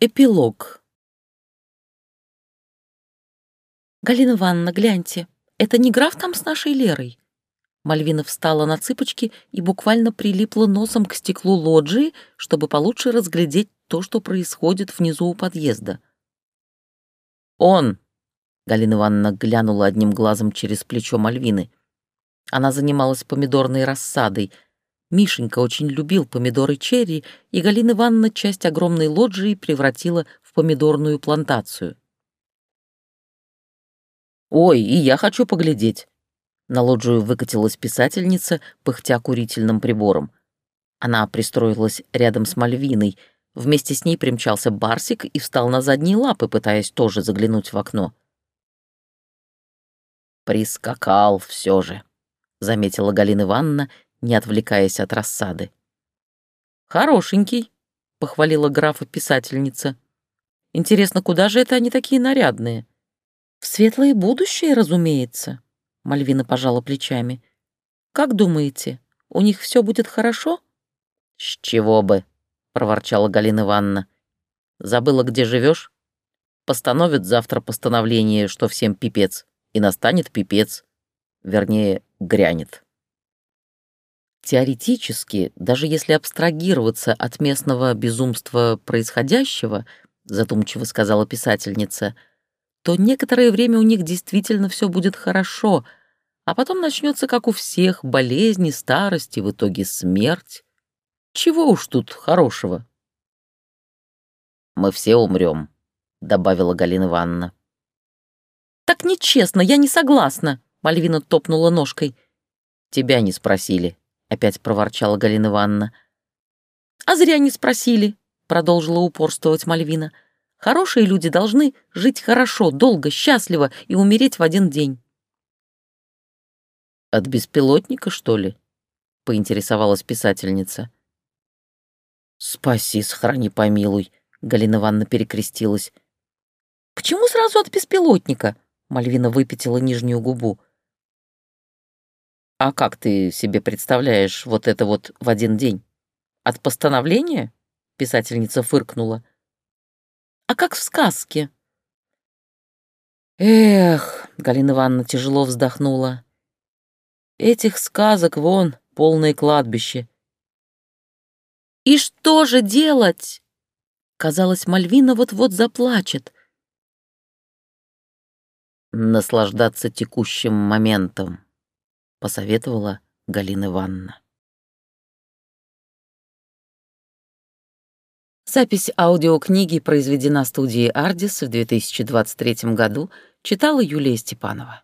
Эпилог. «Галина Ивановна, гляньте, это не граф там с нашей Лерой?» Мальвина встала на цыпочки и буквально прилипла носом к стеклу лоджии, чтобы получше разглядеть то, что происходит внизу у подъезда. «Он!» — Галина Ивановна глянула одним глазом через плечо Мальвины. Она занималась помидорной рассадой — Мишенька очень любил помидоры черри, и Галина Ивановна часть огромной лоджии превратила в помидорную плантацию. «Ой, и я хочу поглядеть!» На лоджию выкатилась писательница, пыхтя курительным прибором. Она пристроилась рядом с Мальвиной. Вместе с ней примчался Барсик и встал на задние лапы, пытаясь тоже заглянуть в окно. «Прискакал все же», — заметила Галина Ивановна не отвлекаясь от рассады. «Хорошенький», — похвалила графа писательница. «Интересно, куда же это они такие нарядные?» «В светлое будущее, разумеется», — Мальвина пожала плечами. «Как думаете, у них все будет хорошо?» «С чего бы?» — проворчала Галина Ивановна. «Забыла, где живешь? Постановят завтра постановление, что всем пипец, и настанет пипец. Вернее, грянет». Теоретически, даже если абстрагироваться от местного безумства происходящего, задумчиво сказала писательница, то некоторое время у них действительно все будет хорошо, а потом начнется, как у всех, болезни, старости, в итоге смерть. Чего уж тут хорошего? «Мы все умрем», — добавила Галина Ивановна. «Так нечестно, я не согласна», — Мальвина топнула ножкой. «Тебя не спросили», — опять проворчала Галина Ивановна. «А зря не спросили», — продолжила упорствовать Мальвина. «Хорошие люди должны жить хорошо, долго, счастливо и умереть в один день». «От беспилотника, что ли?» — поинтересовалась писательница. «Спаси, сохрани, помилуй», — Галина Ивановна перекрестилась. «Почему сразу от беспилотника?» — Мальвина выпятила нижнюю губу. А как ты себе представляешь вот это вот в один день? От постановления? Писательница фыркнула. А как в сказке? Эх, Галина Ивановна тяжело вздохнула. Этих сказок вон полное кладбище. И что же делать? Казалось, Мальвина вот-вот заплачет. Наслаждаться текущим моментом. — посоветовала Галина Ивановна. Запись аудиокниги произведена студией «Ардис» в 2023 году, читала Юлия Степанова.